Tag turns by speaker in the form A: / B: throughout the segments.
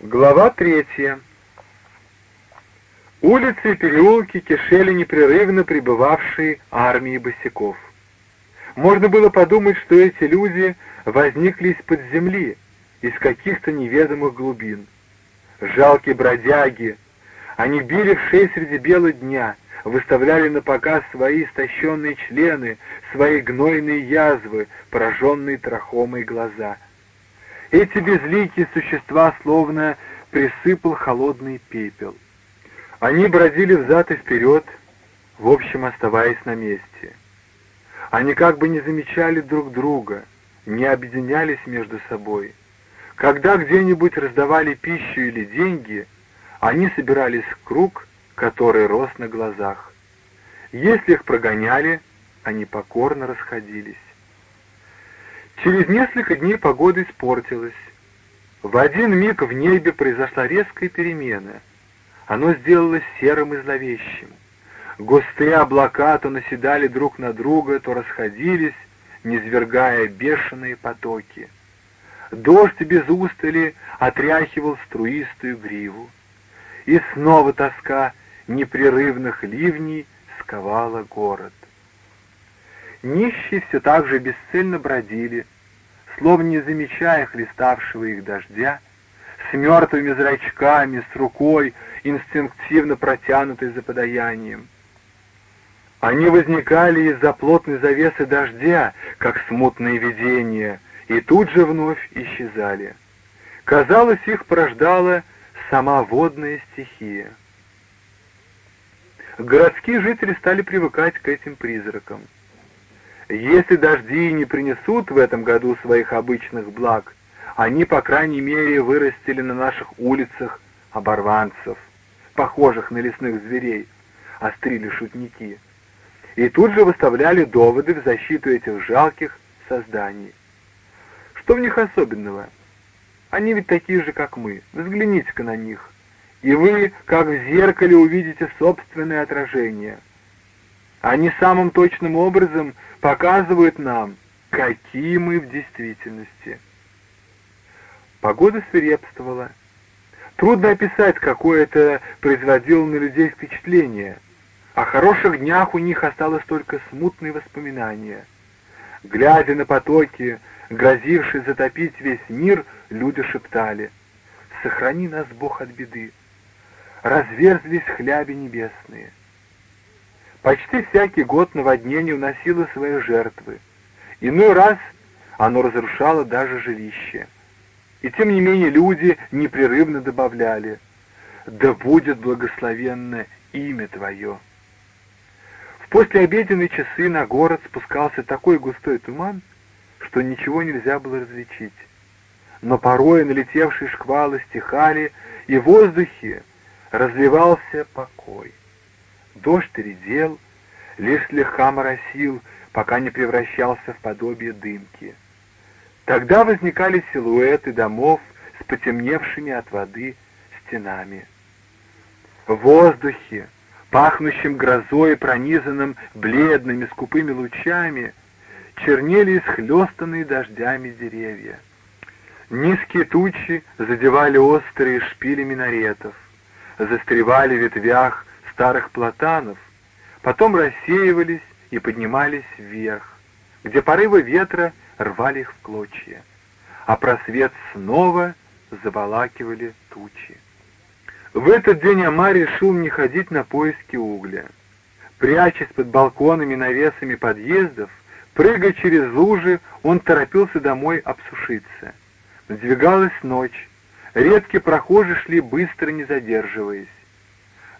A: Глава третья. Улицы и переулки кишели непрерывно прибывавшие армии босиков. Можно было подумать, что эти люди возникли из-под земли, из каких-то неведомых глубин. Жалкие бродяги, они били в шесть среди бела дня, выставляли на показ свои истощенные члены, свои гнойные язвы, пораженные трахомой глаза — эти безликие существа словно присыпал холодный пепел. Они бродили взад и вперед, в общем, оставаясь на месте. Они как бы не замечали друг друга, не объединялись между собой. Когда где-нибудь раздавали пищу или деньги, они собирались в круг, который рос на глазах. Если их прогоняли, они покорно расходились. Через несколько дней погода испортилась. В один миг в небе произошла резкая перемена. Оно сделалось серым и зловещим. Густые облака то наседали друг на друга, то расходились, низвергая бешеные потоки. Дождь без устали отряхивал струистую гриву. И снова тоска непрерывных ливней сковала город. Нищие все так же бесцельно бродили, словно не замечая хлеставшего их дождя, с мертвыми зрачками, с рукой, инстинктивно протянутой за подаянием. Они возникали из-за плотной завесы дождя, как смутные видения, и тут же вновь исчезали. Казалось, их порождала сама водная стихия. Городские жители стали привыкать к этим призракам. Если дожди не принесут в этом году своих обычных благ, они, по крайней мере, вырастили на наших улицах оборванцев, похожих на лесных зверей, острили шутники. И тут же выставляли доводы в защиту этих жалких созданий. Что в них особенного? Они ведь такие же, как мы. Взгляните-ка на них. И вы, как в зеркале, увидите собственное отражение. Они самым точным образом показывают нам, какие мы в действительности. Погода свирепствовала. Трудно описать, какое это производило на людей впечатление. О хороших днях у них осталось только смутные воспоминания. Глядя на потоки, грозившие затопить весь мир, люди шептали «Сохрани нас, Бог, от беды!» Разверзлись хляби небесные. Почти всякий год наводнение уносило свои жертвы. Иной раз оно разрушало даже жилище. И тем не менее люди непрерывно добавляли «Да будет благословенно имя Твое». В послеобеденные часы на город спускался такой густой туман, что ничего нельзя было различить. Но порой налетевшие шквалы стихали, и в воздухе разливался покой. Дождь редел, лишь слегка моросил, пока не превращался в подобие дымки. Тогда возникали силуэты домов с потемневшими от воды стенами. В воздухе, пахнущем грозой, пронизанным бледными скупыми лучами, чернели исхлестанные дождями деревья. Низкие тучи задевали острые шпили минаретов, застревали в ветвях старых платанов, потом рассеивались и поднимались вверх, где порывы ветра рвали их в клочья, а просвет снова заволакивали тучи. В этот день Амар решил не ходить на поиски угля. Прячась под балконами навесами подъездов, прыгая через лужи, он торопился домой обсушиться. Надвигалась ночь. Редкие прохожие шли быстро, не задерживаясь.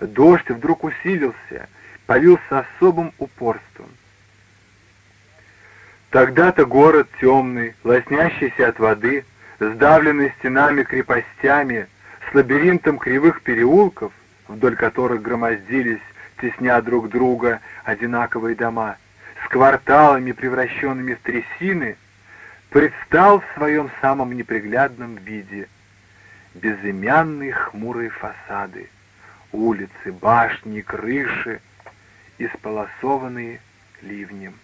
A: Дождь вдруг усилился, полился особым упорством. Тогда-то город темный, лоснящийся от воды, сдавленный стенами крепостями, с лабиринтом кривых переулков, вдоль которых громоздились, тесня друг друга, одинаковые дома, с кварталами, превращенными в трясины, предстал в своем самом неприглядном виде — безымянные хмурые фасады — улицы, башни, крыши, исполосованные ливнем.